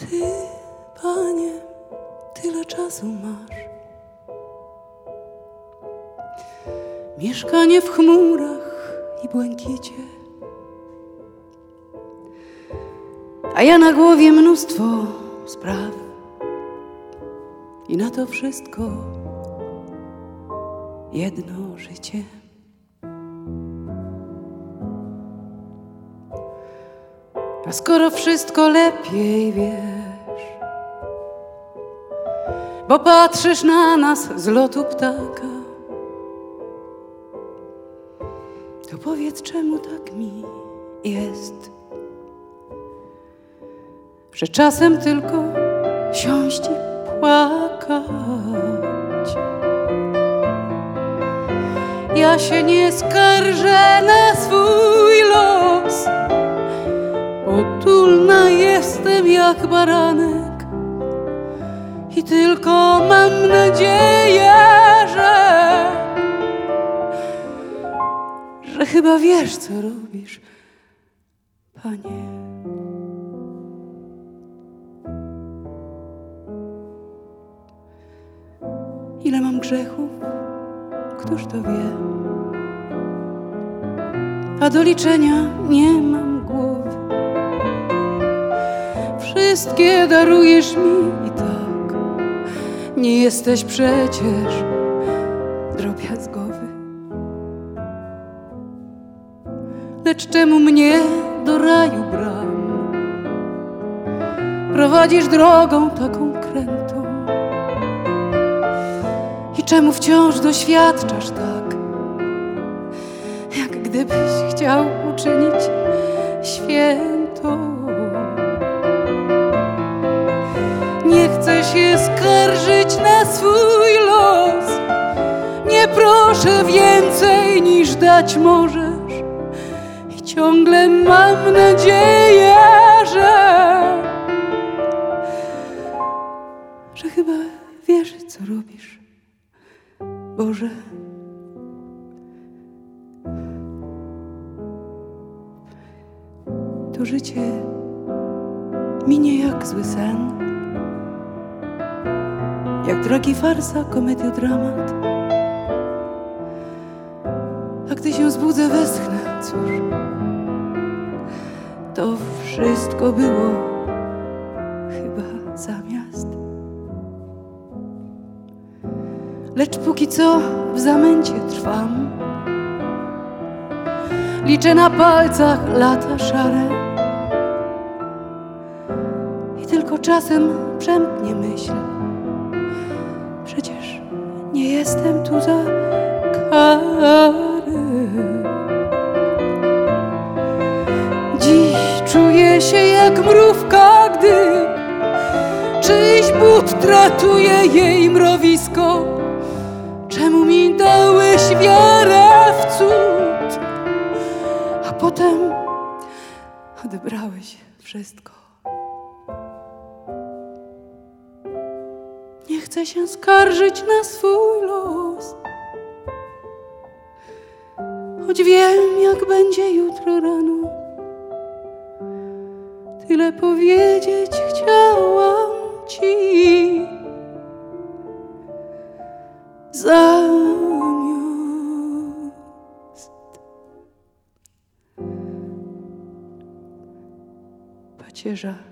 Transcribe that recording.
Ty, panie, tyle czasu masz. Mieszkanie w chmurach i błękicie. A ja na głowie mnóstwo spraw. I na to wszystko jedno życie. A skoro wszystko lepiej wiesz, bo patrzysz na nas z lotu ptaka, to powiedz, czemu tak mi jest, że czasem tylko siąść i płakać. Ja się nie skarżę na swój los. Potulna jestem jak baranek i tylko mam nadzieję, że że chyba wiesz, co robisz, panie. Ile mam grzechów, któż to wie? A do liczenia nie mam Wszystkie darujesz mi i tak. Nie jesteś przecież drobiazgowy. Lecz czemu mnie do raju bram? Prowadzisz drogą taką krętą. I czemu wciąż doświadczasz tak, jak gdybyś chciał uczynić świętą? Chcę się skarżyć na swój los. Nie proszę więcej niż dać możesz. I ciągle mam nadzieję, że. że chyba wiesz, co robisz. Boże. To życie minie jak zły sen, jak drogi farsa, komediodramat. A gdy się zbudzę, westchnę, cóż, to wszystko było chyba zamiast. Lecz póki co w zamęcie trwam. Liczę na palcach lata szare. Czasem przemknie myśl. Nie jestem tu za karę. Dziś czuję się jak mrówka, gdy czyjś but tratuje jej mrowisko. Czemu mi dałeś wiarę w cud, a potem odebrałeś wszystko? Chcę się skarżyć na swój los, choć wiem, jak będzie jutro rano. Tyle powiedzieć chciałam ci. Zamiast pacierza.